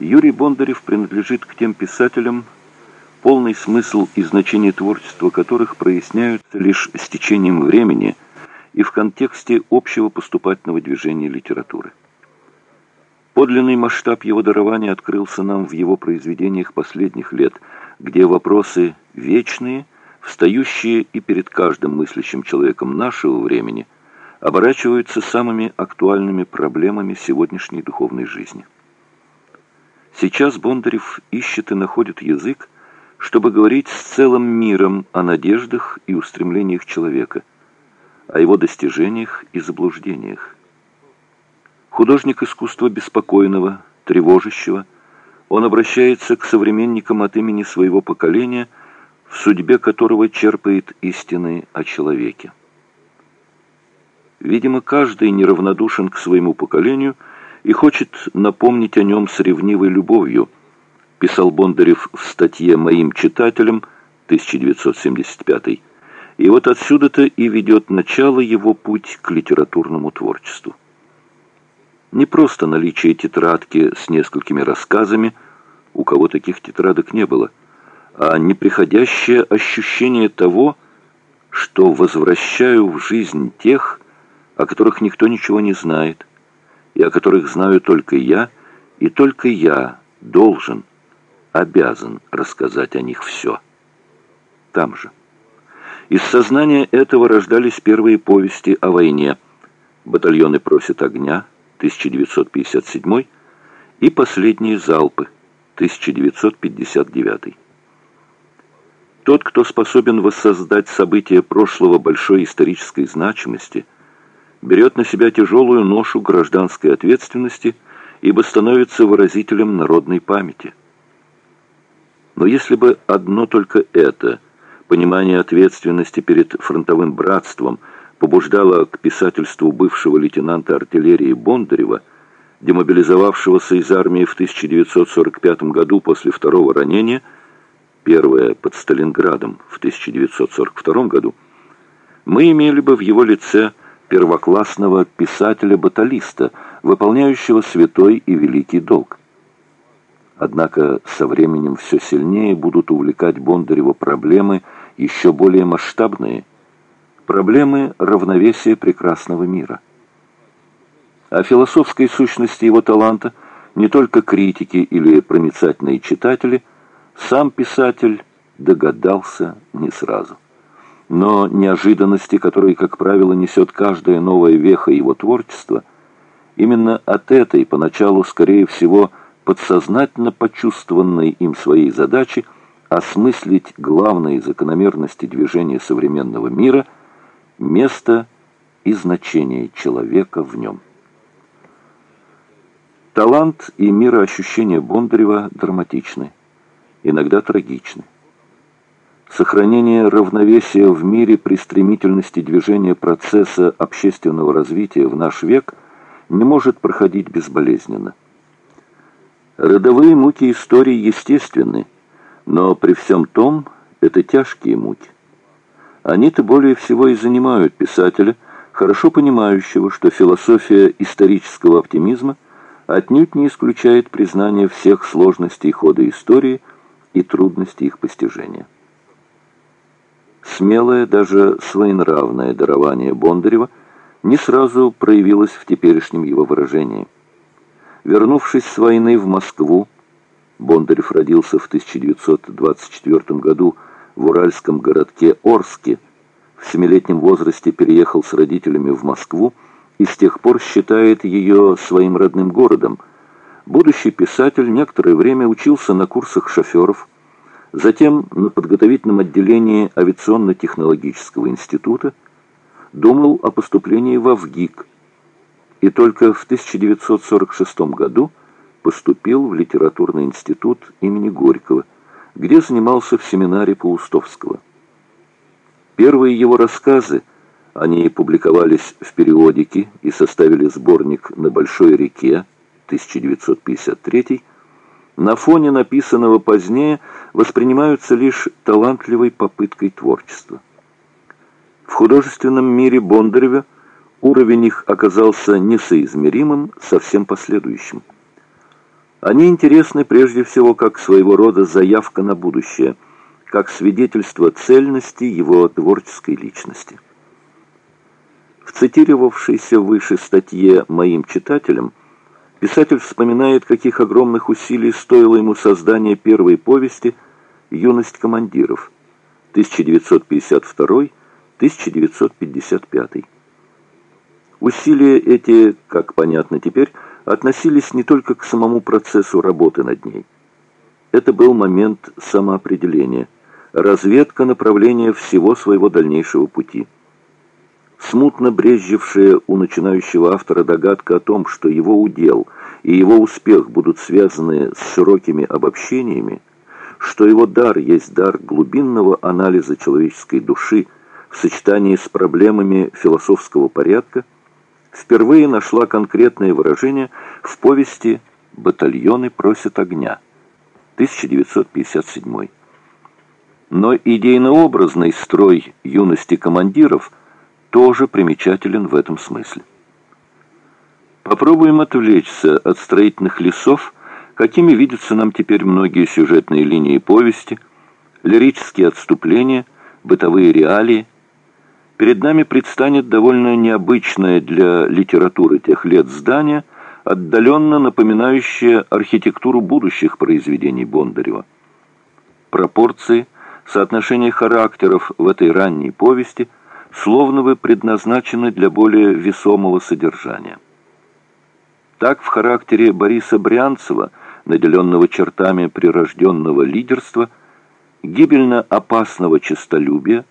Юрий Бондарев принадлежит к тем писателям, полный смысл и значение творчества которых проясняются лишь с течением времени и в контексте общего поступательного движения литературы. Подлинный масштаб его дарования открылся нам в его произведениях последних лет, где вопросы вечные, встающие и перед каждым мыслящим человеком нашего времени, оборачиваются самыми актуальными проблемами сегодняшней духовной жизни. Сейчас Бондарев ищет и находит язык, чтобы говорить с целым миром о надеждах и устремлениях человека, о его достижениях и заблуждениях. Художник искусства беспокойного, тревожащего, он обращается к современникам от имени своего поколения, в судьбе которого черпает истины о человеке. Видимо, каждый неравнодушен к своему поколению и хочет напомнить о нем с ревнивой любовью – писал Бондарев в статье «Моим читателям» 1975 и вот отсюда-то и ведет начало его путь к литературному творчеству. Не просто наличие тетрадки с несколькими рассказами, у кого таких тетрадок не было, а неприходящее ощущение того, что возвращаю в жизнь тех, о которых никто ничего не знает, и о которых знаю только я, и только я должен – обязан рассказать о них все. Там же. Из сознания этого рождались первые повести о войне. «Батальоны просят огня» 1957 и «Последние залпы» 1959. Тот, кто способен воссоздать события прошлого большой исторической значимости, берет на себя тяжелую ношу гражданской ответственности, ибо становится выразителем народной памяти. Но если бы одно только это, понимание ответственности перед фронтовым братством, побуждало к писательству бывшего лейтенанта артиллерии Бондарева, демобилизовавшегося из армии в 1945 году после второго ранения, первое под Сталинградом в 1942 году, мы имели бы в его лице первоклассного писателя-баталиста, выполняющего святой и великий долг. Однако со временем все сильнее будут увлекать Бондарева проблемы еще более масштабные, проблемы равновесия прекрасного мира. О философской сущности его таланта не только критики или проницательные читатели, сам писатель догадался не сразу. Но неожиданности, которые, как правило, несет каждая новая веха его творчества, именно от этой, поначалу, скорее всего, подсознательно почувствованной им своей задачи осмыслить главные закономерности движения современного мира, место и значение человека в нем. Талант и мироощущение Бондарева драматичны, иногда трагичны. Сохранение равновесия в мире при стремительности движения процесса общественного развития в наш век не может проходить безболезненно. Родовые муки истории естественны, но при всем том это тяжкие муки. Они-то более всего и занимают писателя, хорошо понимающего, что философия исторического оптимизма отнюдь не исключает признание всех сложностей хода истории и трудностей их постижения. Смелое, даже своенравное дарование Бондарева не сразу проявилось в теперешнем его выражении – Вернувшись с войны в Москву, Бондарев родился в 1924 году в уральском городке Орске, в семилетнем возрасте переехал с родителями в Москву и с тех пор считает ее своим родным городом. Будущий писатель некоторое время учился на курсах шоферов, затем на подготовительном отделении авиационно-технологического института, думал о поступлении в АВГИК – и только в 1946 году поступил в литературный институт имени Горького, где занимался в семинаре Паустовского. Первые его рассказы, они публиковались в периодике и составили сборник «На большой реке» 1953 на фоне написанного позднее воспринимаются лишь талантливой попыткой творчества. В художественном мире Бондарева – уровень их оказался несоизмеримым со всем последующим. Они интересны прежде всего как своего рода заявка на будущее, как свидетельство цельности его творческой личности. В цитировавшейся выше статье «Моим читателям» писатель вспоминает, каких огромных усилий стоило ему создание первой повести «Юность командиров» 1952-1955. Усилия эти, как понятно теперь, относились не только к самому процессу работы над ней. Это был момент самоопределения, разведка направления всего своего дальнейшего пути. Смутно брезжившая у начинающего автора догадка о том, что его удел и его успех будут связаны с широкими обобщениями, что его дар есть дар глубинного анализа человеческой души в сочетании с проблемами философского порядка – впервые нашла конкретное выражение в повести «Батальоны просят огня» 1957. Но идейно-образный строй юности командиров тоже примечателен в этом смысле. Попробуем отвлечься от строительных лесов, какими видятся нам теперь многие сюжетные линии повести, лирические отступления, бытовые реалии – перед нами предстанет довольно необычное для литературы тех лет здание, отдаленно напоминающее архитектуру будущих произведений Бондарева. Пропорции, соотношение характеров в этой ранней повести словно бы предназначены для более весомого содержания. Так в характере Бориса Брянцева, наделенного чертами прирожденного лидерства, гибельно опасного честолюбия,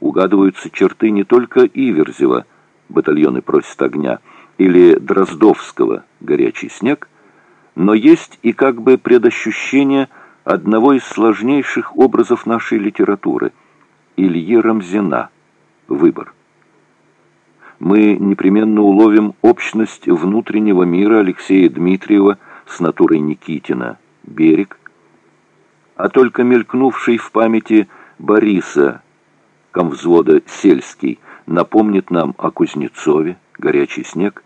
угадываются черты не только Иверзева «Батальоны просят огня» или Дроздовского «Горячий снег», но есть и как бы предощущение одного из сложнейших образов нашей литературы – Ильи Рамзина «Выбор». Мы непременно уловим общность внутреннего мира Алексея Дмитриева с натурой Никитина «Берег», а только мелькнувший в памяти Бориса комвзвода «Сельский» напомнит нам о Кузнецове, «Горячий снег»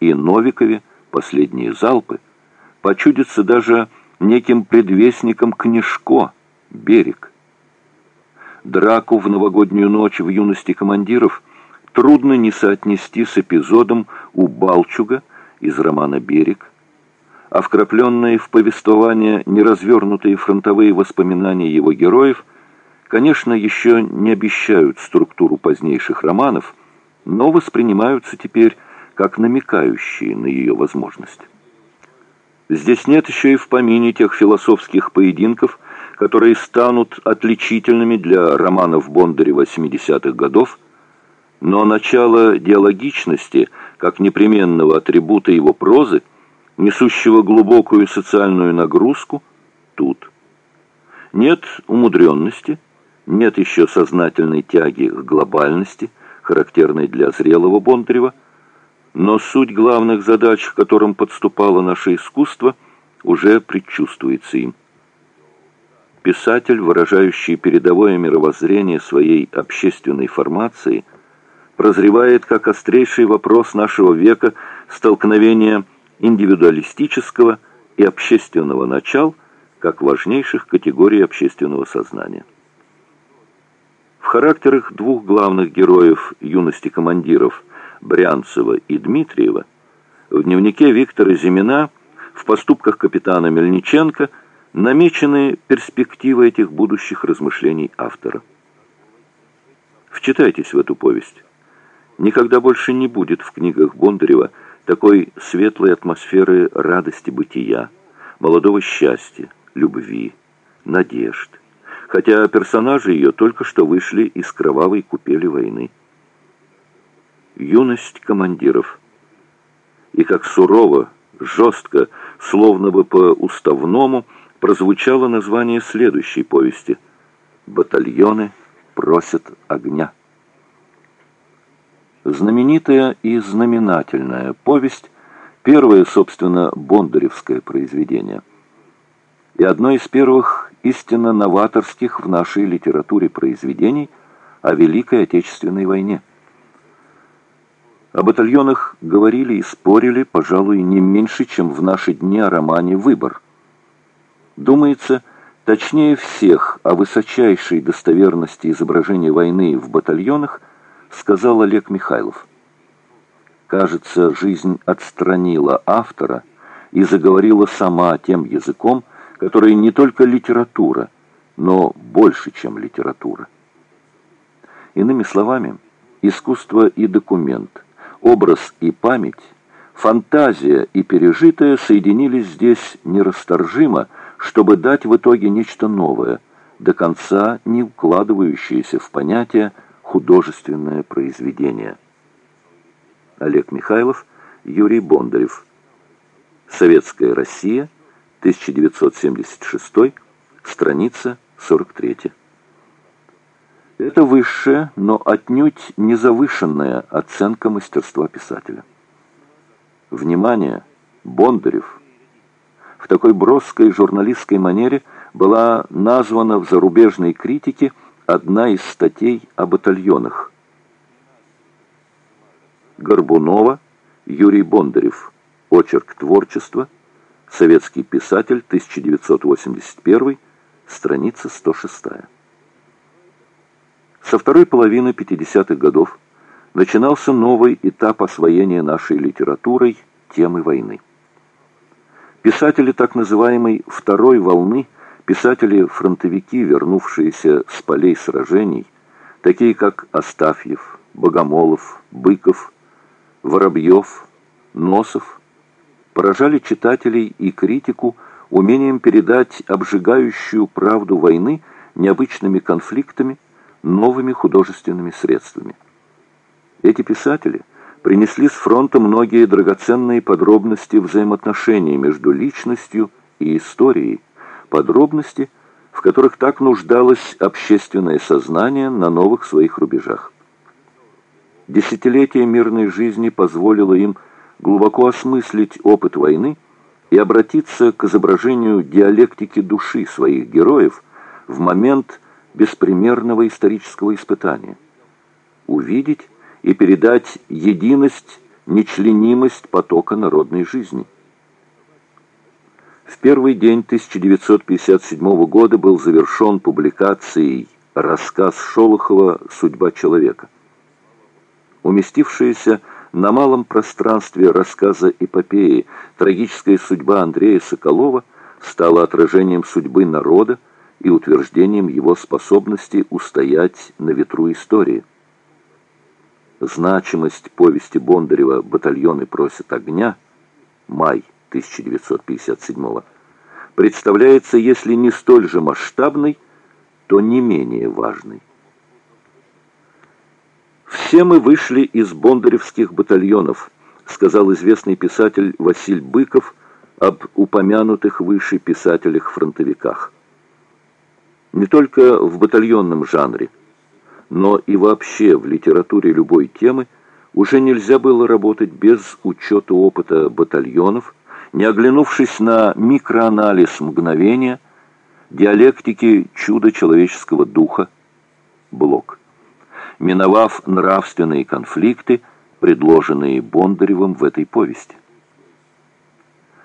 и Новикове, «Последние залпы», почудится даже неким предвестником Книжко, «Берег». Драку в новогоднюю ночь в юности командиров трудно не соотнести с эпизодом у Балчуга из романа «Берег», а вкрапленные в повествование неразвернутые фронтовые воспоминания его героев – конечно, еще не обещают структуру позднейших романов, но воспринимаются теперь как намекающие на ее возможность. Здесь нет еще и в помине тех философских поединков, которые станут отличительными для романов Бондарева 70-х годов, но начало диалогичности, как непременного атрибута его прозы, несущего глубокую социальную нагрузку, тут. Нет умудренности – нет еще сознательной тяги к глобальности, характерной для зрелого Бондарева, но суть главных задач, к которым подступало наше искусство, уже предчувствуется им. Писатель, выражающий передовое мировоззрение своей общественной формации, прозревает как острейший вопрос нашего века столкновения индивидуалистического и общественного начал как важнейших категорий общественного сознания. В характерах двух главных героев юности командиров Брянцева и Дмитриева в дневнике Виктора Зимина в поступках капитана Мельниченко намечены перспективы этих будущих размышлений автора. Вчитайтесь в эту повесть. Никогда больше не будет в книгах Бондарева такой светлой атмосферы радости бытия, молодого счастья, любви, надежд хотя персонажи ее только что вышли из кровавой купели войны. Юность командиров. И как сурово, жестко, словно бы по-уставному, прозвучало название следующей повести «Батальоны просят огня». Знаменитая и знаменательная повесть, первое, собственно, бондаревское произведение, и одно из первых истинно новаторских в нашей литературе произведений о Великой Отечественной войне. О батальонах говорили и спорили, пожалуй, не меньше, чем в наши дни о романе «Выбор». Думается, точнее всех о высочайшей достоверности изображения войны в батальонах сказал Олег Михайлов. Кажется, жизнь отстранила автора и заговорила сама тем языком, который не только литература, но больше, чем литература. Иными словами, искусство и документ, образ и память, фантазия и пережитое соединились здесь нерасторжимо, чтобы дать в итоге нечто новое, до конца не укладывающееся в понятие художественное произведение. Олег Михайлов, Юрий Бондарев. Советская Россия, 1976, страница 43. Это высшая, но отнюдь не завышенная оценка мастерства писателя. Внимание! Бондарев! В такой броской журналистской манере была названа в зарубежной критике одна из статей о батальонах. Горбунова, Юрий Бондарев. Очерк творчества. Советский писатель, 1981, страница 106. Со второй половины 50-х годов начинался новый этап освоения нашей литературой темы войны. Писатели так называемой «второй волны», писатели-фронтовики, вернувшиеся с полей сражений, такие как Астафьев, Богомолов, Быков, Воробьев, Носов, поражали читателей и критику умением передать обжигающую правду войны необычными конфликтами, новыми художественными средствами. Эти писатели принесли с фронта многие драгоценные подробности взаимоотношений между личностью и историей, подробности, в которых так нуждалось общественное сознание на новых своих рубежах. Десятилетие мирной жизни позволило им глубоко осмыслить опыт войны и обратиться к изображению диалектики души своих героев в момент беспримерного исторического испытания. Увидеть и передать единость, нечленимость потока народной жизни. В первый день 1957 года был завершен публикацией рассказ Шолохова «Судьба человека». Уместившаяся на малом пространстве рассказа эпопеи трагическая судьба Андрея Соколова стала отражением судьбы народа и утверждением его способности устоять на ветру истории. Значимость повести Бондарева «Батальоны просят огня» май 1957 представляется, если не столь же масштабной, то не менее важной. «Все мы вышли из бондаревских батальонов», сказал известный писатель Василь Быков об упомянутых выше писателях-фронтовиках. Не только в батальонном жанре, но и вообще в литературе любой темы уже нельзя было работать без учета опыта батальонов, не оглянувшись на микроанализ мгновения, диалектики чуда человеческого духа, Блок миновав нравственные конфликты, предложенные Бондаревым в этой повести.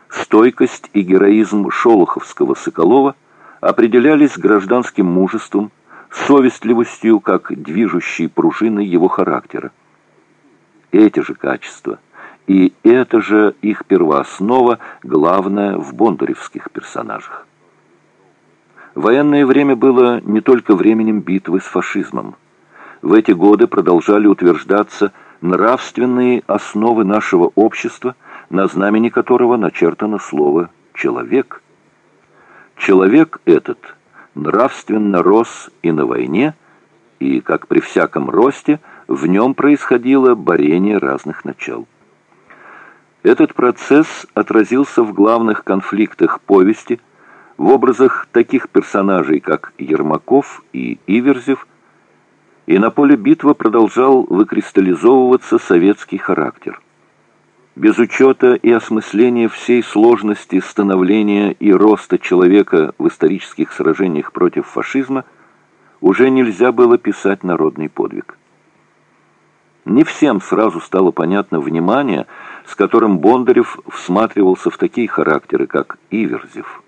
Стойкость и героизм Шолоховского Соколова определялись гражданским мужеством, совестливостью как движущей пружиной его характера. Эти же качества и это же их первооснова, главное в бондаревских персонажах. Военное время было не только временем битвы с фашизмом в эти годы продолжали утверждаться нравственные основы нашего общества, на знамени которого начертано слово «человек». Человек этот нравственно рос и на войне, и, как при всяком росте, в нем происходило борение разных начал. Этот процесс отразился в главных конфликтах повести, в образах таких персонажей, как Ермаков и Иверзев, и на поле битвы продолжал выкристаллизовываться советский характер. Без учета и осмысления всей сложности становления и роста человека в исторических сражениях против фашизма уже нельзя было писать народный подвиг. Не всем сразу стало понятно внимание, с которым Бондарев всматривался в такие характеры, как Иверзев.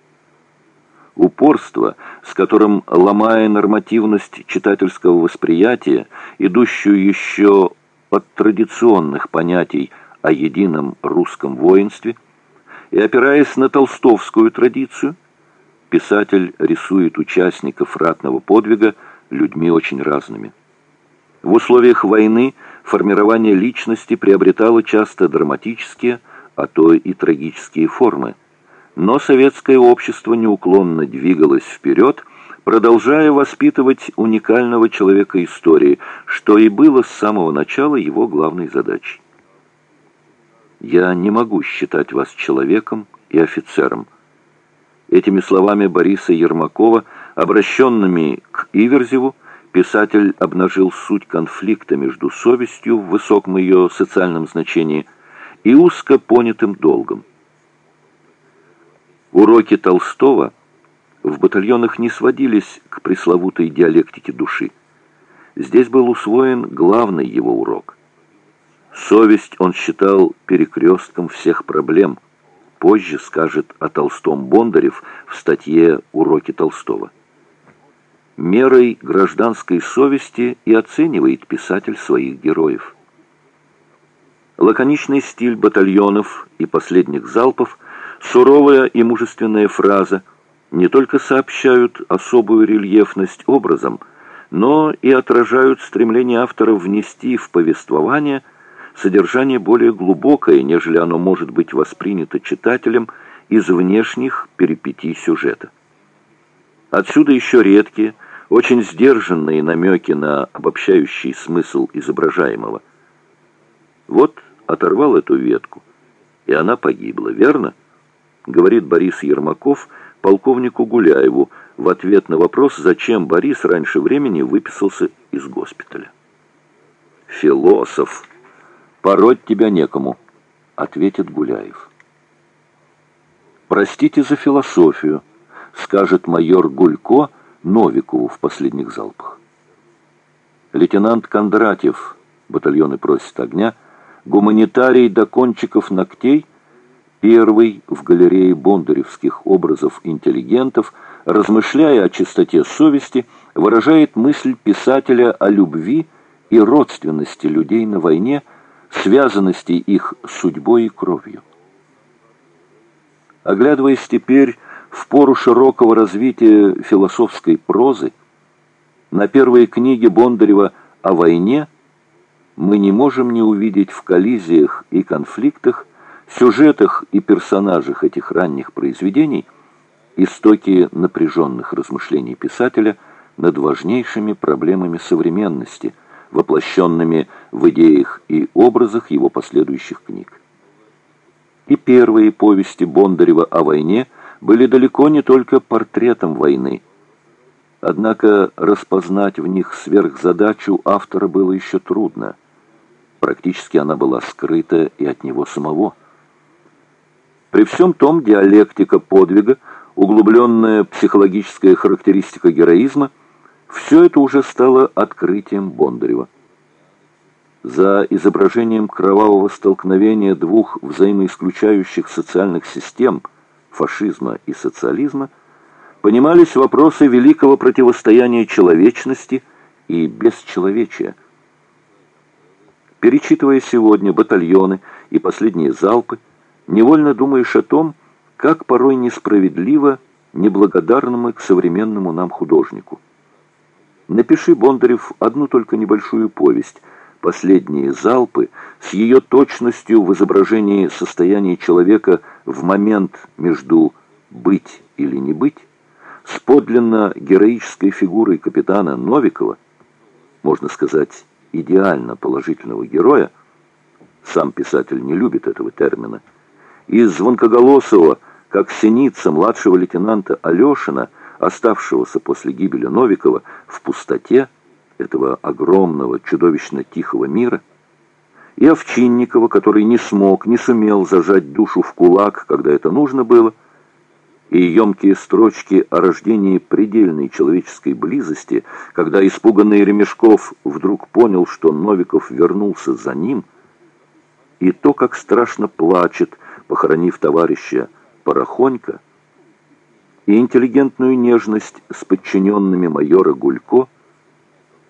Упорство, с которым, ломая нормативность читательского восприятия, идущую еще от традиционных понятий о едином русском воинстве, и опираясь на толстовскую традицию, писатель рисует участников ратного подвига людьми очень разными. В условиях войны формирование личности приобретало часто драматические, а то и трагические формы. Но советское общество неуклонно двигалось вперед, продолжая воспитывать уникального человека истории, что и было с самого начала его главной задачей. «Я не могу считать вас человеком и офицером». Этими словами Бориса Ермакова, обращенными к Иверзеву, писатель обнажил суть конфликта между совестью в высоком ее социальном значении и узко понятым долгом. Уроки Толстого в батальонах не сводились к пресловутой диалектике души. Здесь был усвоен главный его урок. Совесть он считал перекрестком всех проблем. Позже скажет о Толстом Бондарев в статье «Уроки Толстого» мерой гражданской совести и оценивает писатель своих героев. Лаконичный стиль батальонов и последних залпов, суровая и мужественная фраза не только сообщают особую рельефность образом, но и отражают стремление автора внести в повествование содержание более глубокое, нежели оно может быть воспринято читателем из внешних перипетий сюжета. Отсюда еще редкие, очень сдержанные намеки на обобщающий смысл изображаемого. Вот оторвал эту ветку, и она погибла, верно? Говорит Борис Ермаков полковнику Гуляеву в ответ на вопрос, зачем Борис раньше времени выписался из госпиталя. «Философ! Пороть тебя некому!» — ответит Гуляев. «Простите за философию», — скажет майор Гулько, — Новикову в последних залпах. Лейтенант Кондратьев, батальоны просят огня, гуманитарий до кончиков ногтей, первый в галерее бондаревских образов интеллигентов, размышляя о чистоте совести, выражает мысль писателя о любви и родственности людей на войне, связанности их судьбой и кровью. Оглядываясь теперь в пору широкого развития философской прозы, на первой книге Бондарева о войне мы не можем не увидеть в коллизиях и конфликтах, сюжетах и персонажах этих ранних произведений истоки напряженных размышлений писателя над важнейшими проблемами современности, воплощенными в идеях и образах его последующих книг. И первые повести Бондарева о войне – были далеко не только портретом войны. Однако распознать в них сверхзадачу автора было еще трудно. Практически она была скрыта и от него самого. При всем том диалектика подвига, углубленная психологическая характеристика героизма, все это уже стало открытием Бондарева. За изображением кровавого столкновения двух взаимоисключающих социальных систем – фашизма и социализма, понимались вопросы великого противостояния человечности и бесчеловечия. Перечитывая сегодня батальоны и последние залпы, невольно думаешь о том, как порой несправедливо неблагодарному к современному нам художнику. Напиши, Бондарев, одну только небольшую повесть – последние залпы с ее точностью в изображении состояния человека в момент между «быть» или «не быть», с подлинно героической фигурой капитана Новикова, можно сказать, идеально положительного героя, сам писатель не любит этого термина, из звонкоголосого, как синица младшего лейтенанта Алешина, оставшегося после гибели Новикова в пустоте, этого огромного, чудовищно тихого мира, и Овчинникова, который не смог, не сумел зажать душу в кулак, когда это нужно было, и емкие строчки о рождении предельной человеческой близости, когда испуганный Ремешков вдруг понял, что Новиков вернулся за ним, и то, как страшно плачет, похоронив товарища Порохонька, и интеллигентную нежность с подчиненными майора Гулько,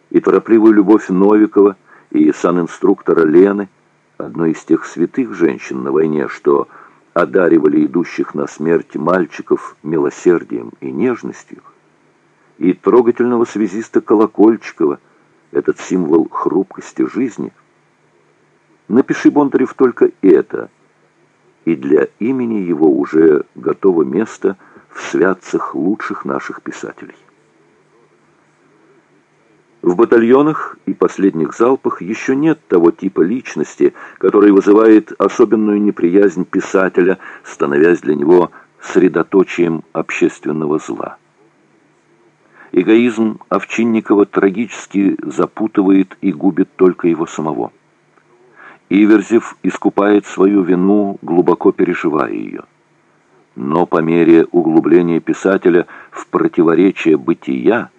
и торопливую любовь Новикова и санинструктора Лены, одной из тех святых женщин на войне, что одаривали идущих на смерть мальчиков милосердием и нежностью, и трогательного связиста Колокольчикова, этот символ хрупкости жизни. Напиши, Бондарев, только это, и для имени его уже готово место в святцах лучших наших писателей. В батальонах и последних залпах еще нет того типа личности, который вызывает особенную неприязнь писателя, становясь для него средоточием общественного зла. Эгоизм Овчинникова трагически запутывает и губит только его самого. Иверзев искупает свою вину, глубоко переживая ее. Но по мере углубления писателя в противоречие бытия,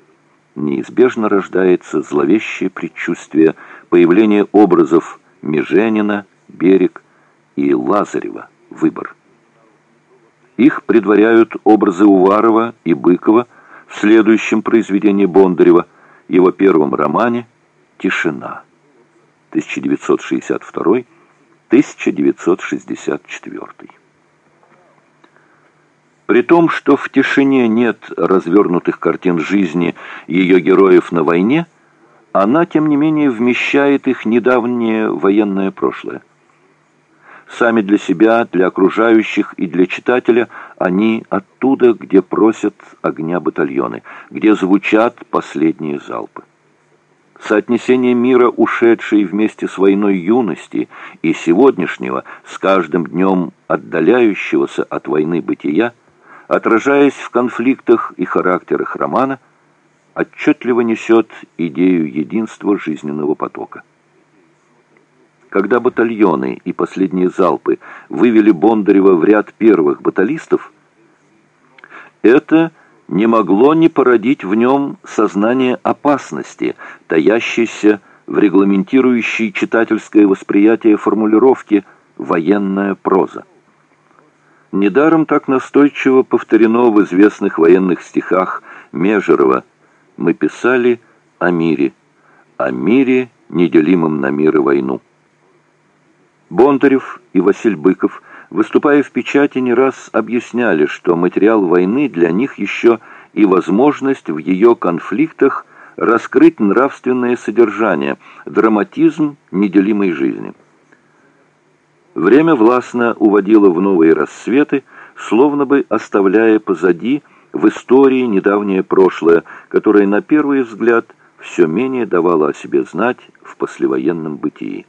неизбежно рождается зловещее предчувствие появления образов Меженина, Берег и Лазарева, Выбор. Их предваряют образы Уварова и Быкова в следующем произведении Бондарева, его первом романе «Тишина» 1962-1964. При том, что в тишине нет развернутых картин жизни ее героев на войне, она, тем не менее, вмещает их недавнее военное прошлое. Сами для себя, для окружающих и для читателя они оттуда, где просят огня батальоны, где звучат последние залпы. Соотнесение мира, ушедшей вместе с войной юности, и сегодняшнего, с каждым днем отдаляющегося от войны бытия – отражаясь в конфликтах и характерах романа, отчетливо несет идею единства жизненного потока. Когда батальоны и последние залпы вывели Бондарева в ряд первых баталистов, это не могло не породить в нем сознание опасности, таящейся в регламентирующей читательское восприятие формулировки «военная проза». Недаром так настойчиво повторено в известных военных стихах Межерова «Мы писали о мире, о мире, неделимом на мир и войну». Бондарев и Василь Быков, выступая в печати, не раз объясняли, что материал войны для них еще и возможность в ее конфликтах раскрыть нравственное содержание, драматизм неделимой жизни. Время властно уводило в новые рассветы, словно бы оставляя позади в истории недавнее прошлое, которое на первый взгляд все менее давало о себе знать в послевоенном бытии.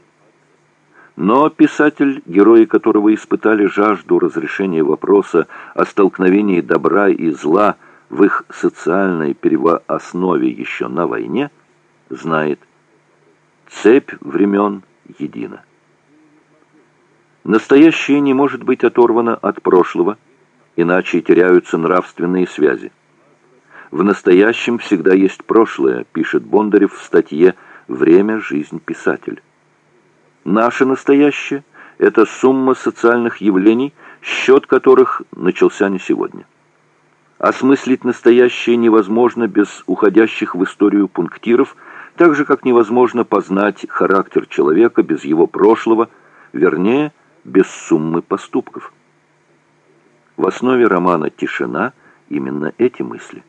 Но писатель, герои которого испытали жажду разрешения вопроса о столкновении добра и зла в их социальной первооснове еще на войне, знает, цепь времен едина. Настоящее не может быть оторвано от прошлого, иначе теряются нравственные связи. В настоящем всегда есть прошлое, пишет Бондарев в статье «Время, жизнь, писатель». Наше настоящее – это сумма социальных явлений, счет которых начался не сегодня. Осмыслить настоящее невозможно без уходящих в историю пунктиров, так же, как невозможно познать характер человека без его прошлого, вернее – без суммы поступков. В основе романа «Тишина» именно эти мысли.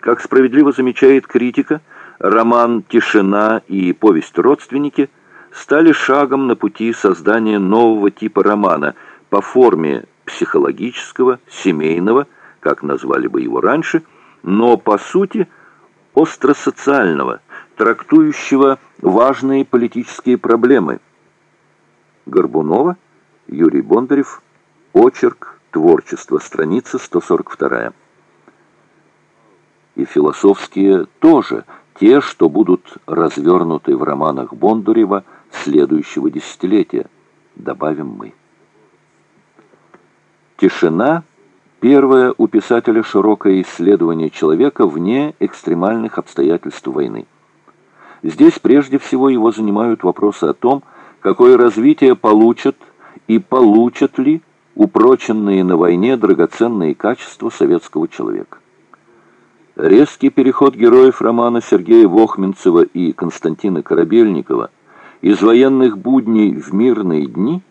Как справедливо замечает критика, роман «Тишина» и повесть «Родственники» стали шагом на пути создания нового типа романа по форме психологического, семейного, как назвали бы его раньше, но по сути остросоциального, трактующего важные политические проблемы – Горбунова, Юрий Бондарев, Очерк, Творчество, страница 142. И философские тоже, те, что будут развернуты в романах Бондарева следующего десятилетия, добавим мы. Тишина Первое у писателя широкое исследование человека вне экстремальных обстоятельств войны. Здесь прежде всего его занимают вопросы о том, какое развитие получат и получат ли упроченные на войне драгоценные качества советского человека. Резкий переход героев романа Сергея Вохменцева и Константина Корабельникова из военных будней в мирные дни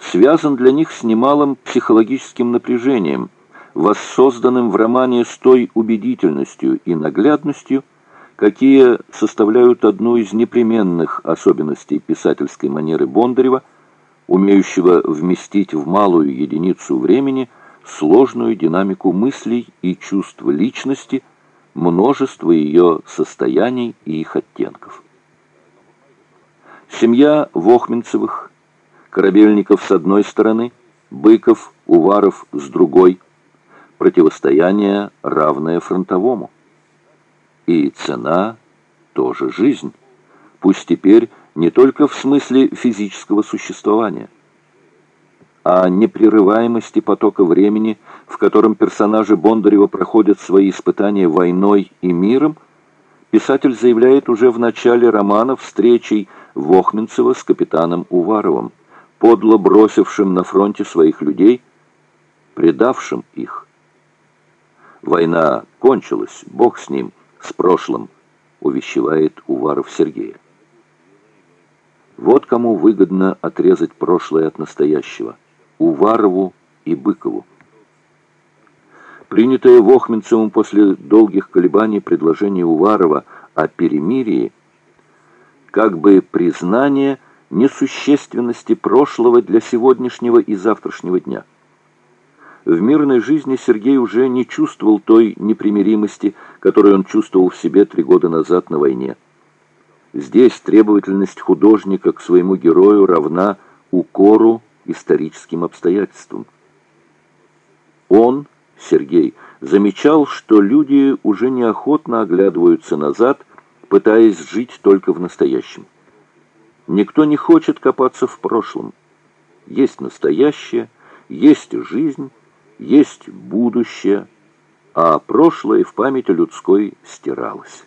связан для них с немалым психологическим напряжением, воссозданным в романе с той убедительностью и наглядностью, какие составляют одну из непременных особенностей писательской манеры Бондарева, умеющего вместить в малую единицу времени сложную динамику мыслей и чувств личности – множество ее состояний и их оттенков. Семья Вохменцевых, Корабельников с одной стороны, Быков, Уваров с другой, противостояние равное фронтовому. И цена тоже жизнь, пусть теперь не только в смысле физического существования – о непрерываемости потока времени, в котором персонажи Бондарева проходят свои испытания войной и миром, писатель заявляет уже в начале романа встречей Вохменцева с капитаном Уваровым, подло бросившим на фронте своих людей, предавшим их. «Война кончилась, Бог с ним, с прошлым», увещевает Уваров Сергея. Вот кому выгодно отрезать прошлое от настоящего – Уварову и Быкову. Принятое Вохменцевым после долгих колебаний предложение Уварова о перемирии как бы признание несущественности прошлого для сегодняшнего и завтрашнего дня. В мирной жизни Сергей уже не чувствовал той непримиримости, которую он чувствовал в себе три года назад на войне. Здесь требовательность художника к своему герою равна укору историческим обстоятельствам. Он, Сергей, замечал, что люди уже неохотно оглядываются назад, пытаясь жить только в настоящем. Никто не хочет копаться в прошлом. Есть настоящее, есть жизнь, есть будущее, а прошлое в памяти людской стиралось.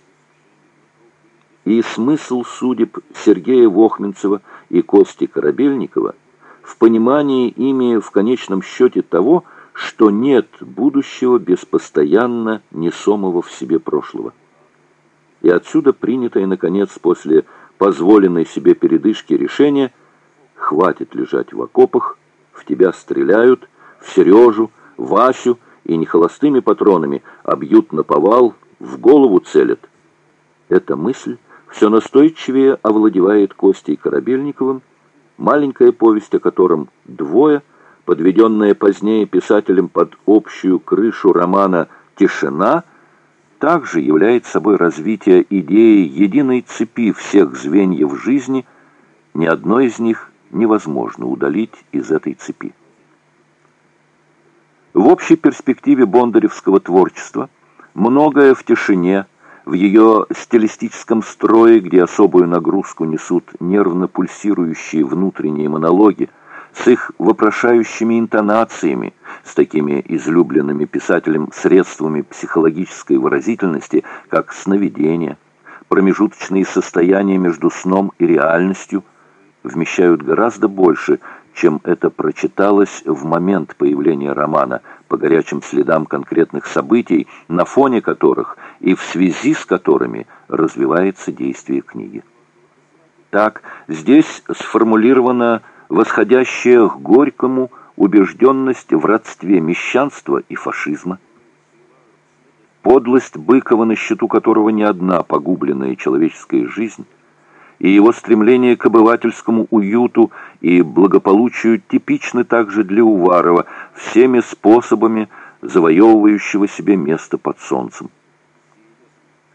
И смысл судеб Сергея Вохменцева и Кости Корабельникова в понимании ими в конечном счете того, что нет будущего без постоянно несомого в себе прошлого. И отсюда принятое, наконец, после позволенной себе передышки решение «хватит лежать в окопах, в тебя стреляют, в Сережу, Васю и не холостыми патронами, а бьют на повал, в голову целят». Эта мысль все настойчивее овладевает Костей Корабельниковым, Маленькая повесть, о котором двое, подведенная позднее писателем под общую крышу романа «Тишина», также является собой развитие идеи единой цепи всех звеньев жизни, ни одно из них невозможно удалить из этой цепи. В общей перспективе бондаревского творчества многое в тишине, в ее стилистическом строе, где особую нагрузку несут нервно пульсирующие внутренние монологи, с их вопрошающими интонациями, с такими излюбленными писателем средствами психологической выразительности, как сновидение, промежуточные состояния между сном и реальностью, вмещают гораздо больше, чем это прочиталось в момент появления романа, по горячим следам конкретных событий, на фоне которых и в связи с которыми развивается действие книги. Так, здесь сформулирована восходящая к Горькому убежденность в родстве мещанства и фашизма, подлость Быкова, на счету которого не одна погубленная человеческая жизнь, и его стремление к обывательскому уюту и благополучию типичны также для Уварова, всеми способами завоевывающего себе место под солнцем.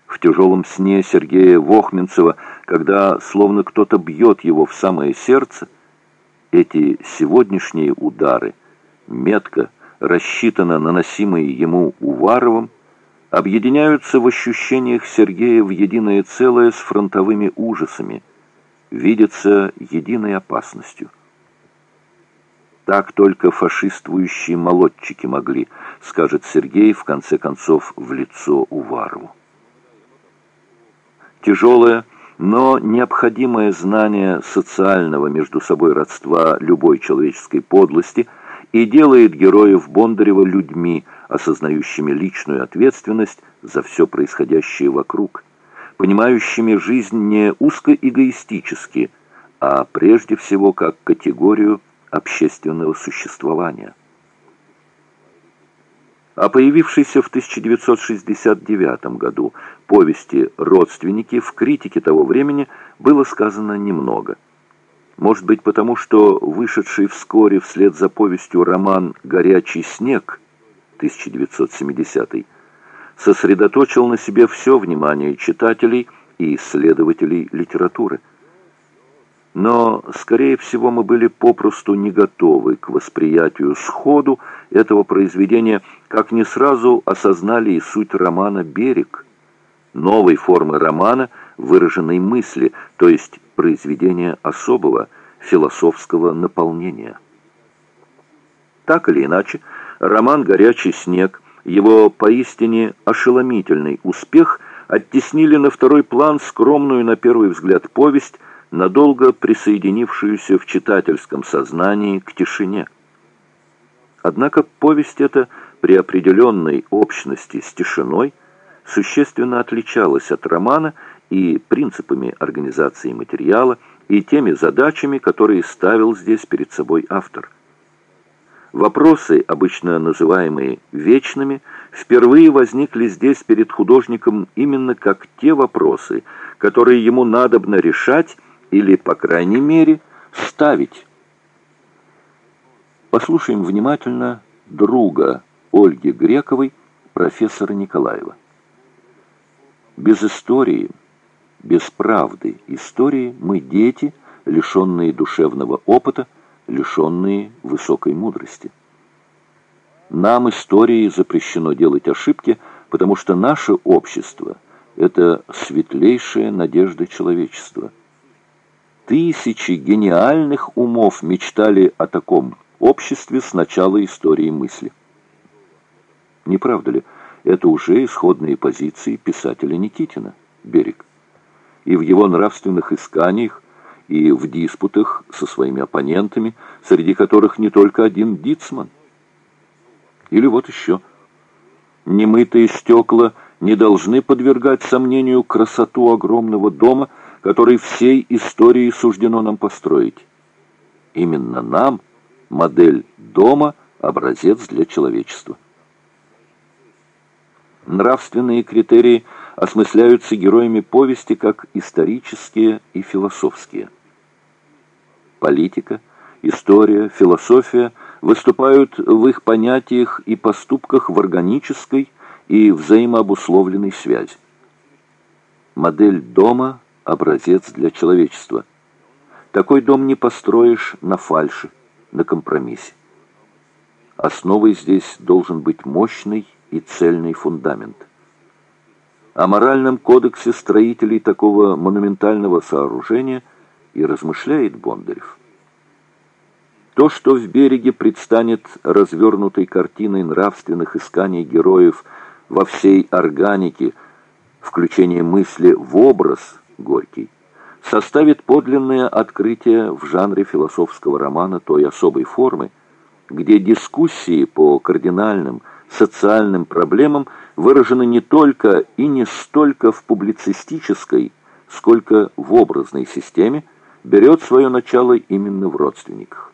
В тяжелом сне Сергея Вохменцева, когда словно кто-то бьет его в самое сердце, эти сегодняшние удары, метко, рассчитанно наносимые ему Уваровым, объединяются в ощущениях Сергея в единое целое с фронтовыми ужасами, видятся единой опасностью. Так только фашиствующие молодчики могли, скажет Сергей, в конце концов, в лицо Уварову. Тяжелое, но необходимое знание социального между собой родства любой человеческой подлости и делает героев Бондарева людьми, осознающими личную ответственность за все происходящее вокруг, понимающими жизнь не узкоэгоистически, а прежде всего как категорию общественного существования. О появившейся в 1969 году повести «Родственники» в критике того времени было сказано немного. Может быть потому, что вышедший вскоре вслед за повестью роман «Горячий снег» 1970 сосредоточил на себе все внимание читателей и исследователей литературы – но, скорее всего, мы были попросту не готовы к восприятию сходу этого произведения, как не сразу осознали и суть романа «Берег», новой формы романа, выраженной мысли, то есть произведения особого философского наполнения. Так или иначе, роман «Горячий снег», его поистине ошеломительный успех оттеснили на второй план скромную на первый взгляд повесть надолго присоединившуюся в читательском сознании к тишине. Однако повесть эта при определенной общности с тишиной существенно отличалась от романа и принципами организации материала, и теми задачами, которые ставил здесь перед собой автор. Вопросы, обычно называемые «вечными», впервые возникли здесь перед художником именно как те вопросы, которые ему надобно решать или, по крайней мере, ставить. Послушаем внимательно друга Ольги Грековой, профессора Николаева. Без истории, без правды истории мы дети, лишенные душевного опыта, лишенные высокой мудрости. Нам истории запрещено делать ошибки, потому что наше общество – это светлейшая надежда человечества – Тысячи гениальных умов мечтали о таком обществе с начала истории мысли. Не правда ли, это уже исходные позиции писателя Никитина, Берег. И в его нравственных исканиях, и в диспутах со своими оппонентами, среди которых не только один Дицман. Или вот еще. Немытые стекла не должны подвергать сомнению красоту огромного дома – который всей истории суждено нам построить. Именно нам модель дома – образец для человечества. Нравственные критерии осмысляются героями повести как исторические и философские. Политика, история, философия выступают в их понятиях и поступках в органической и взаимообусловленной связи. Модель дома образец для человечества. Такой дом не построишь на фальши, на компромиссе. Основой здесь должен быть мощный и цельный фундамент. О моральном кодексе строителей такого монументального сооружения и размышляет Бондарев. То, что в береге предстанет развернутой картиной нравственных исканий героев во всей органике, включение мысли в образ – Горький, составит подлинное открытие в жанре философского романа той особой формы, где дискуссии по кардинальным социальным проблемам выражены не только и не столько в публицистической, сколько в образной системе, берет свое начало именно в родственниках.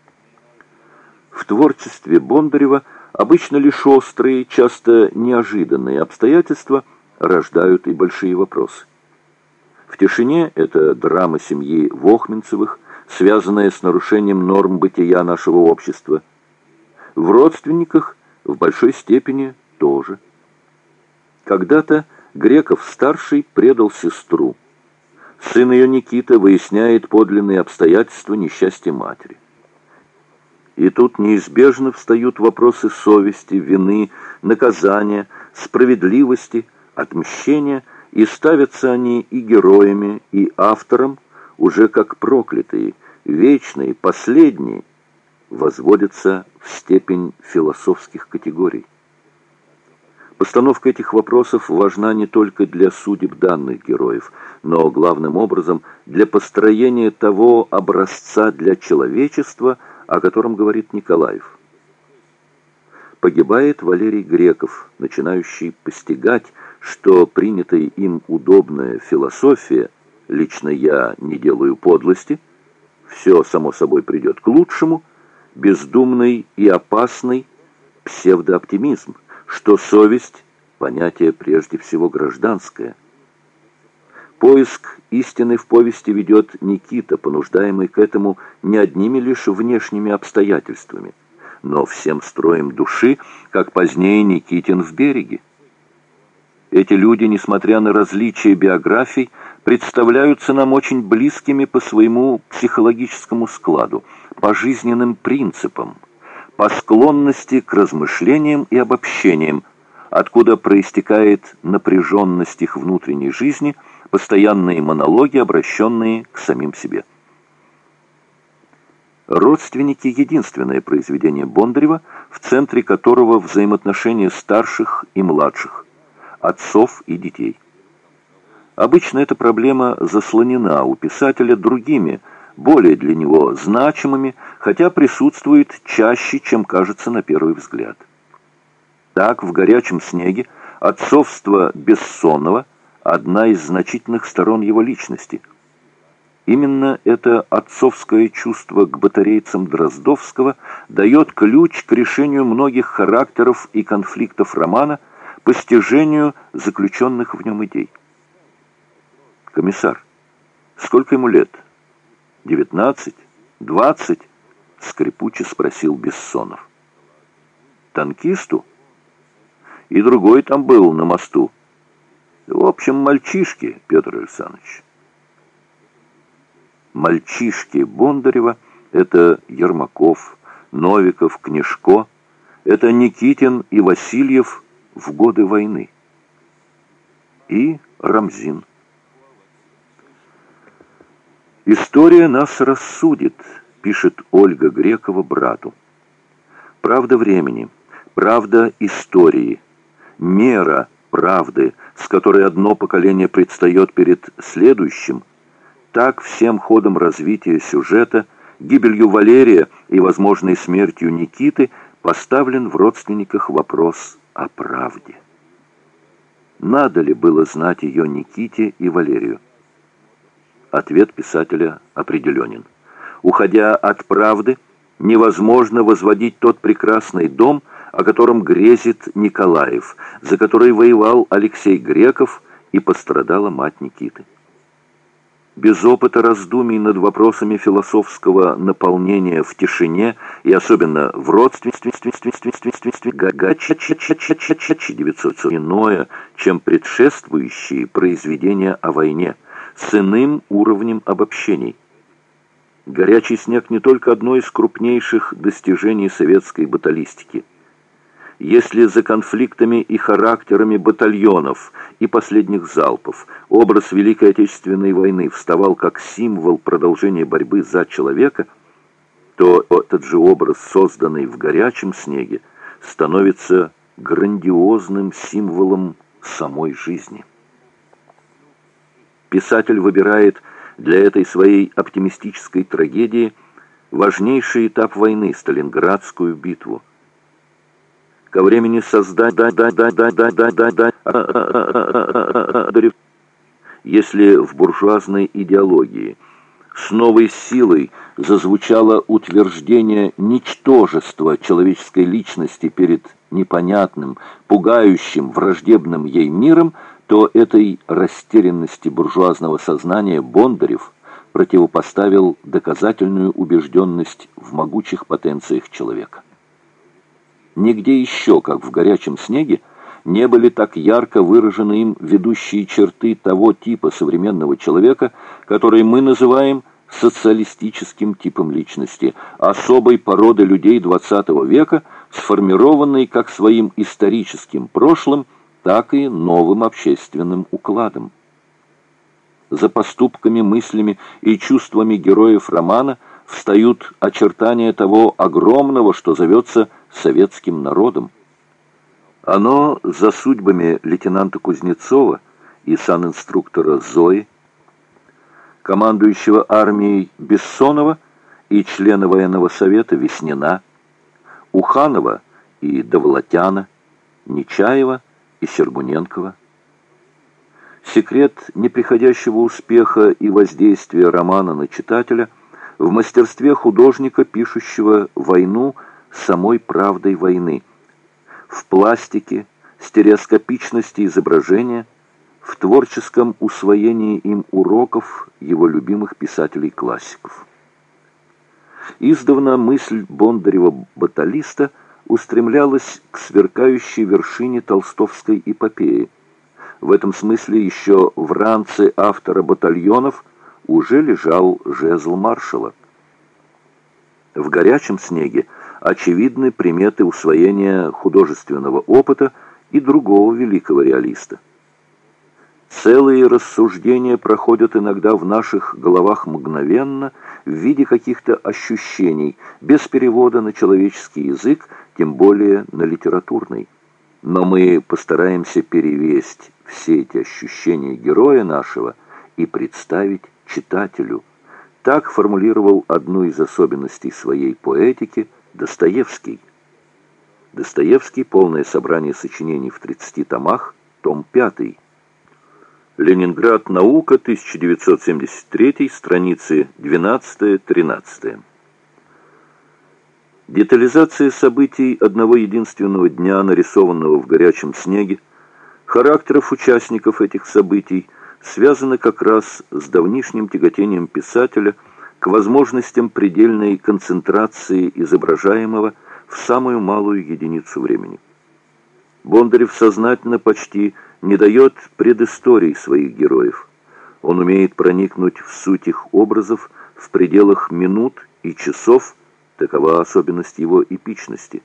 В творчестве Бондарева обычно лишь острые, часто неожиданные обстоятельства рождают и большие вопросы. В тишине это драма семьи Вохменцевых, связанная с нарушением норм бытия нашего общества. В родственниках в большой степени тоже. Когда-то Греков-старший предал сестру. Сын ее Никита выясняет подлинные обстоятельства несчастья матери. И тут неизбежно встают вопросы совести, вины, наказания, справедливости, отмщения – и ставятся они и героями, и автором уже как проклятые, вечные, последние, возводятся в степень философских категорий. Постановка этих вопросов важна не только для судеб данных героев, но главным образом для построения того образца для человечества, о котором говорит Николаев. Погибает Валерий Греков, начинающий постигать, что принятая им удобная философия «лично я не делаю подлости», все само собой придет к лучшему, бездумный и опасный псевдооптимизм, что совесть – понятие прежде всего гражданское. Поиск истины в повести ведет Никита, понуждаемый к этому не одними лишь внешними обстоятельствами, но всем строем души, как позднее Никитин в береге. Эти люди, несмотря на различия биографий, представляются нам очень близкими по своему психологическому складу, по жизненным принципам, по склонности к размышлениям и обобщениям, откуда проистекает напряженность их внутренней жизни, постоянные монологи, обращенные к самим себе. «Родственники» — единственное произведение Бондарева, в центре которого взаимоотношения старших и младших, отцов и детей. Обычно эта проблема заслонена у писателя другими, более для него значимыми, хотя присутствует чаще, чем кажется на первый взгляд. Так, в «Горячем снеге» отцовство Бессонова – одна из значительных сторон его личности. Именно это отцовское чувство к батарейцам Дроздовского дает ключ к решению многих характеров и конфликтов романа, постижению заключенных в нем идей. «Комиссар, сколько ему лет? Девятнадцать? Двадцать?» — скрипуче спросил Бессонов. «Танкисту?» «И другой там был на мосту. В общем, мальчишки, Петр Александрович». Мальчишки Бондарева — это Ермаков, Новиков, Книжко, это Никитин и Васильев в годы войны. И Рамзин. «История нас рассудит», — пишет Ольга Грекова брату. «Правда времени, правда истории, мера правды, с которой одно поколение предстает перед следующим, так всем ходом развития сюжета, гибелью Валерия и возможной смертью Никиты поставлен в родственниках вопрос о правде. Надо ли было знать ее Никите и Валерию? Ответ писателя определенен. Уходя от правды, невозможно возводить тот прекрасный дом, о котором грезит Николаев, за который воевал Алексей Греков и пострадала мать Никиты. Без опыта раздумий над вопросами философского наполнения в тишине и особенно в родственстве иное, чем предшествующие произведения о войне – с иным уровнем обобщений. Горячий снег не только одно из крупнейших достижений советской баталистики. Если за конфликтами и характерами батальонов и последних залпов образ Великой Отечественной войны вставал как символ продолжения борьбы за человека, то этот же образ, созданный в горячем снеге, становится грандиозным символом самой жизни. Писатель выбирает для этой своей оптимистической трагедии важнейший этап войны – Сталинградскую битву. Ко времени создать... Если в буржуазной идеологии с новой силой зазвучало утверждение ничтожества человеческой личности перед непонятным, пугающим, враждебным ей миром – то этой растерянности буржуазного сознания Бондарев противопоставил доказательную убежденность в могучих потенциях человека. Нигде еще, как в горячем снеге, не были так ярко выражены им ведущие черты того типа современного человека, который мы называем социалистическим типом личности, особой породы людей XX века, сформированной как своим историческим прошлым так и новым общественным укладом. За поступками, мыслями и чувствами героев романа встают очертания того огромного, что зовется советским народом. Оно за судьбами лейтенанта Кузнецова и санинструктора Зои, командующего армией Бессонова и члена военного совета Веснина, Уханова и Довлатяна, Нечаева и Сергуненкова. Секрет неприходящего успеха и воздействия романа на читателя в мастерстве художника, пишущего войну самой правдой войны, в пластике, стереоскопичности изображения, в творческом усвоении им уроков его любимых писателей-классиков. Издавна мысль Бондарева-баталиста устремлялась к сверкающей вершине толстовской эпопеи. В этом смысле еще в ранце автора батальонов уже лежал жезл маршала. В горячем снеге очевидны приметы усвоения художественного опыта и другого великого реалиста. Целые рассуждения проходят иногда в наших головах мгновенно, в виде каких-то ощущений, без перевода на человеческий язык, тем более на литературный. Но мы постараемся перевесть все эти ощущения героя нашего и представить читателю. Так формулировал одну из особенностей своей поэтики Достоевский. Достоевский. Полное собрание сочинений в 30 томах. Том 5. Ленинград. Наука. 1973. Страницы 12-13. Детализация событий одного единственного дня, нарисованного в горячем снеге, характеров участников этих событий, связана как раз с давнишним тяготением писателя к возможностям предельной концентрации изображаемого в самую малую единицу времени. Бондарев сознательно почти не дает предыстории своих героев. Он умеет проникнуть в суть их образов в пределах минут и часов, такова особенность его эпичности.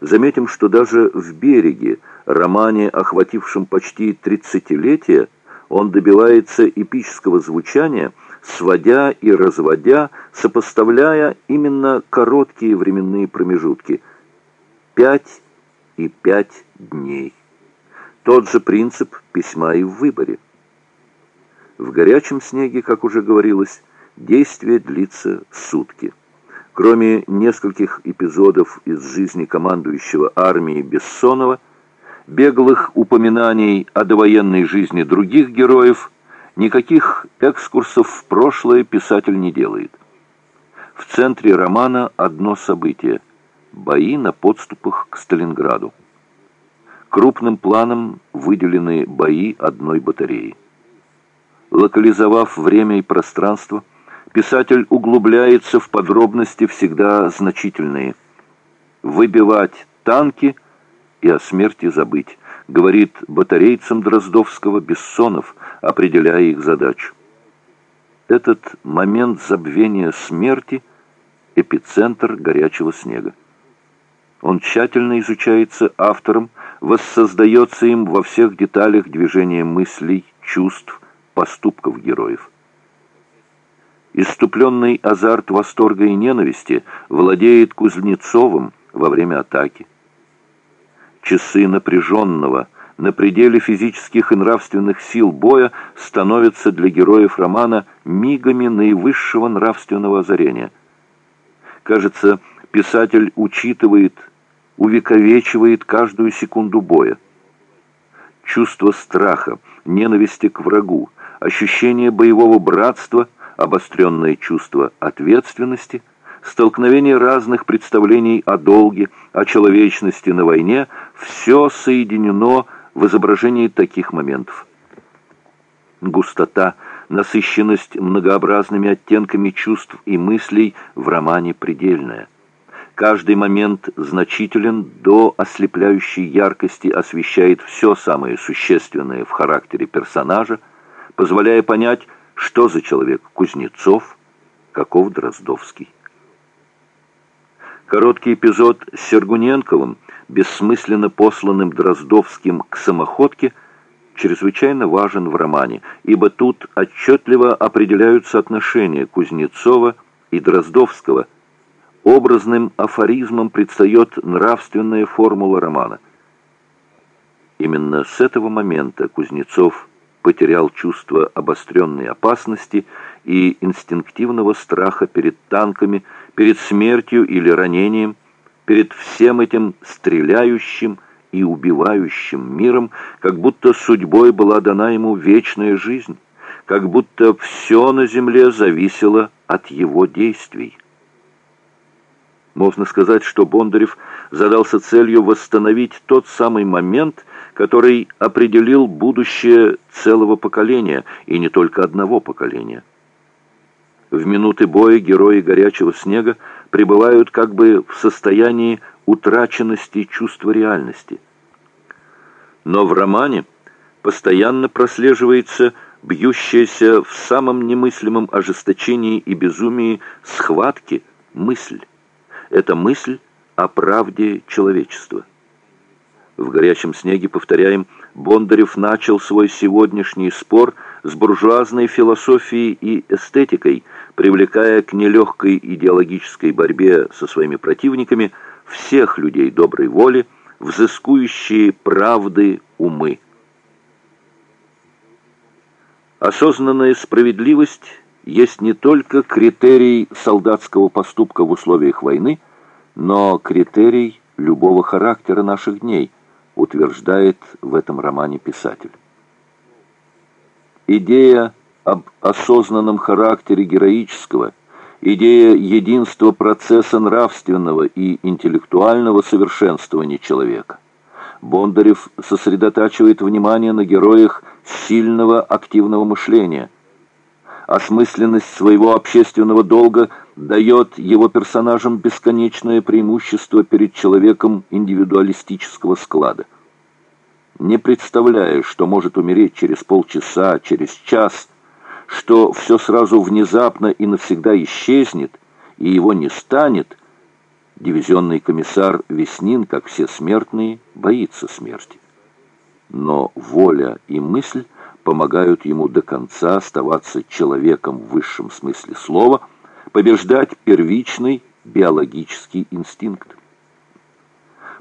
Заметим, что даже в «Береге», романе, охватившем почти тридцатилетие, он добивается эпического звучания, сводя и разводя, сопоставляя именно короткие временные промежутки – пять и пять дней. Тот же принцип письма и в выборе. В горячем снеге, как уже говорилось, действие длится сутки. Кроме нескольких эпизодов из жизни командующего армией Бессонова, беглых упоминаний о довоенной жизни других героев, никаких экскурсов в прошлое писатель не делает. В центре романа одно событие – бои на подступах к Сталинграду. Крупным планом выделены бои одной батареи. Локализовав время и пространство, писатель углубляется в подробности всегда значительные. Выбивать танки и о смерти забыть, говорит батарейцам Дроздовского Бессонов, определяя их задачу. Этот момент забвения смерти – эпицентр горячего снега. Он тщательно изучается автором, воссоздается им во всех деталях движения мыслей, чувств, поступков героев. Иступленный азарт восторга и ненависти владеет Кузнецовым во время атаки. Часы напряженного, на пределе физических и нравственных сил боя становятся для героев романа мигами наивысшего нравственного озарения. Кажется, писатель учитывает увековечивает каждую секунду боя. Чувство страха, ненависти к врагу, ощущение боевого братства, обостренное чувство ответственности, столкновение разных представлений о долге, о человечности на войне – все соединено в изображении таких моментов. Густота, насыщенность многообразными оттенками чувств и мыслей в романе предельная – Каждый момент значителен до ослепляющей яркости, освещает все самое существенное в характере персонажа, позволяя понять, что за человек Кузнецов, каков Дроздовский. Короткий эпизод с Сергуненковым, бессмысленно посланным Дроздовским к самоходке, чрезвычайно важен в романе, ибо тут отчетливо определяются отношения Кузнецова и Дроздовского образным афоризмом предстает нравственная формула романа. Именно с этого момента Кузнецов потерял чувство обостренной опасности и инстинктивного страха перед танками, перед смертью или ранением, перед всем этим стреляющим и убивающим миром, как будто судьбой была дана ему вечная жизнь, как будто все на земле зависело от его действий. Можно сказать, что Бондарев задался целью восстановить тот самый момент, который определил будущее целого поколения, и не только одного поколения. В минуты боя герои «Горячего снега» пребывают как бы в состоянии утраченности чувства реальности. Но в романе постоянно прослеживается бьющаяся в самом немыслимом ожесточении и безумии схватки мысль. Это мысль о правде человечества. В горячем снеге, повторяем, Бондарев начал свой сегодняшний спор с буржуазной философией и эстетикой, привлекая к нелегкой идеологической борьбе со своими противниками всех людей доброй воли, взыскующие правды умы. Осознанная справедливость есть не только критерий солдатского поступка в условиях войны, но критерий любого характера наших дней, утверждает в этом романе писатель. Идея об осознанном характере героического, идея единства процесса нравственного и интеллектуального совершенствования человека. Бондарев сосредотачивает внимание на героях сильного активного мышления – осмысленность своего общественного долга дает его персонажам бесконечное преимущество перед человеком индивидуалистического склада. Не представляя, что может умереть через полчаса, через час, что все сразу внезапно и навсегда исчезнет, и его не станет, дивизионный комиссар Веснин, как все смертные, боится смерти. Но воля и мысль помогают ему до конца оставаться человеком в высшем смысле слова, побеждать первичный биологический инстинкт.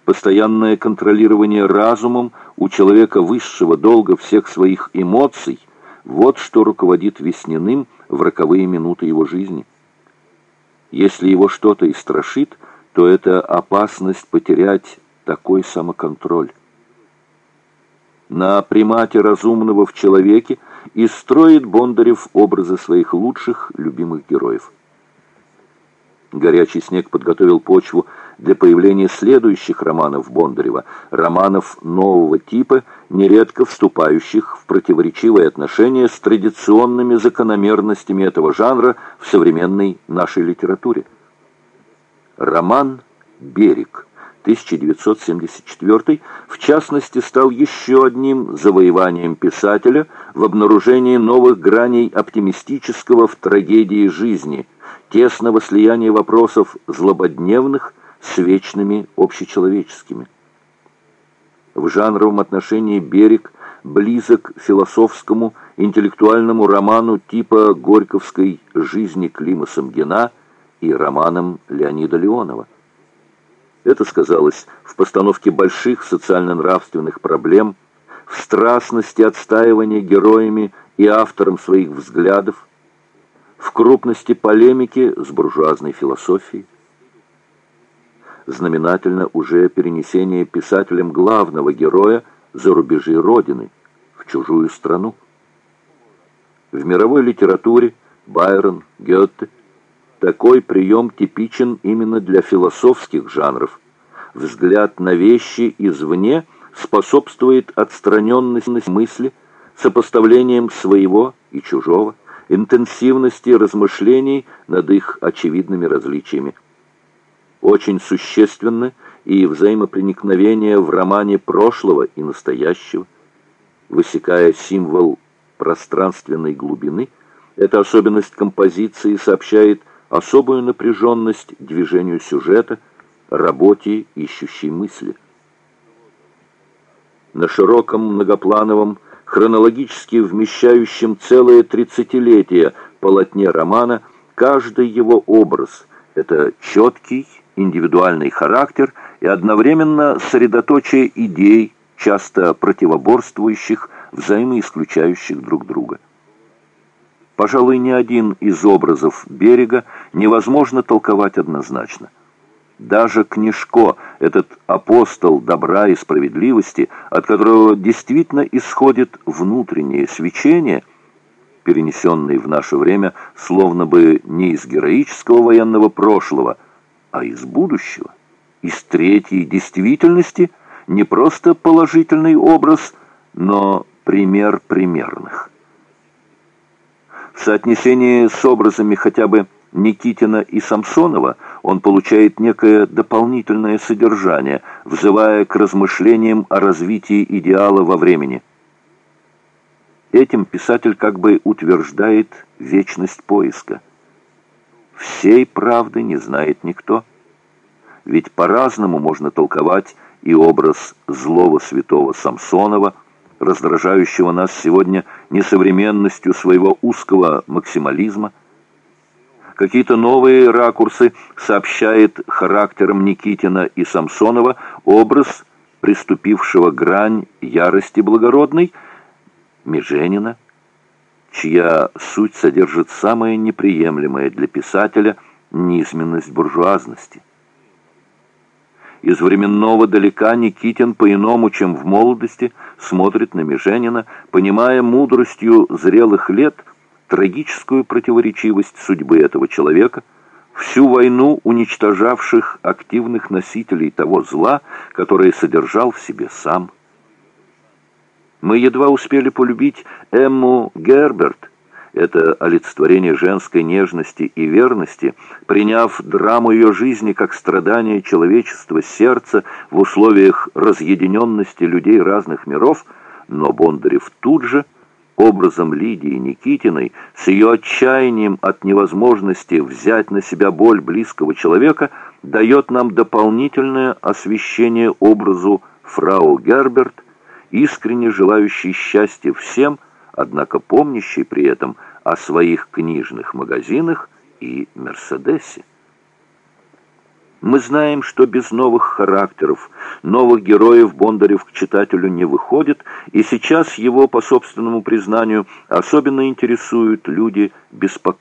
Постоянное контролирование разумом у человека высшего долга всех своих эмоций – вот что руководит Весниным в роковые минуты его жизни. Если его что-то и страшит, то это опасность потерять такой самоконтроль на примате разумного в человеке и строит Бондарев образы своих лучших, любимых героев. «Горячий снег» подготовил почву для появления следующих романов Бондарева, романов нового типа, нередко вступающих в противоречивые отношения с традиционными закономерностями этого жанра в современной нашей литературе. Роман «Берег» 1974, в частности, стал еще одним завоеванием писателя в обнаружении новых граней оптимистического в трагедии жизни, тесного слияния вопросов злободневных с вечными общечеловеческими. В жанровом отношении «Берег» близок философскому, интеллектуальному роману типа горьковской «Жизни Клима Самгина» и романам Леонида Леонова. Это сказалось в постановке больших социально-нравственных проблем, в страстности отстаивания героями и автором своих взглядов, в крупности полемики с буржуазной философией. Знаменательно уже перенесение писателем главного героя за рубежи Родины, в чужую страну. В мировой литературе Байрон, Гёте – такой прием типичен именно для философских жанров. Взгляд на вещи извне способствует отстраненности мысли, сопоставлением своего и чужого, интенсивности размышлений над их очевидными различиями. Очень существенно и взаимопроникновение в романе прошлого и настоящего. Высекая символ пространственной глубины, эта особенность композиции сообщает особую напряженность движению сюжета, работе ищущей мысли. На широком многоплановом, хронологически вмещающем целое тридцатилетие полотне романа каждый его образ – это четкий, индивидуальный характер и одновременно средоточие идей, часто противоборствующих, взаимоисключающих друг друга. Пожалуй, ни один из образов берега невозможно толковать однозначно. Даже Книжко, этот апостол добра и справедливости, от которого действительно исходит внутреннее свечение, перенесенный в наше время словно бы не из героического военного прошлого, а из будущего, из третьей действительности, не просто положительный образ, но пример примерных. В соотнесении с образами хотя бы Никитина и Самсонова он получает некое дополнительное содержание, взывая к размышлениям о развитии идеала во времени. Этим писатель как бы утверждает вечность поиска. Всей правды не знает никто. Ведь по-разному можно толковать и образ злого святого Самсонова – раздражающего нас сегодня несовременностью своего узкого максимализма. Какие-то новые ракурсы сообщает характером Никитина и Самсонова образ приступившего грань ярости благородной Меженина, чья суть содержит самое неприемлемое для писателя низменность буржуазности. Из временного далека Никитин по-иному, чем в молодости, смотрит на Меженина, понимая мудростью зрелых лет трагическую противоречивость судьбы этого человека, всю войну уничтожавших активных носителей того зла, которое содержал в себе сам. Мы едва успели полюбить Эмму Герберт, это олицетворение женской нежности и верности, приняв драму ее жизни как страдание человечества сердца в условиях разъединенности людей разных миров, но Бондарев тут же, образом Лидии Никитиной, с ее отчаянием от невозможности взять на себя боль близкого человека, дает нам дополнительное освещение образу фрау Герберт, искренне желающей счастья всем, однако помнящий при этом о своих книжных магазинах и «Мерседесе». Мы знаем, что без новых характеров, новых героев Бондарев к читателю не выходит, и сейчас его, по собственному признанию, особенно интересуют люди беспокойные.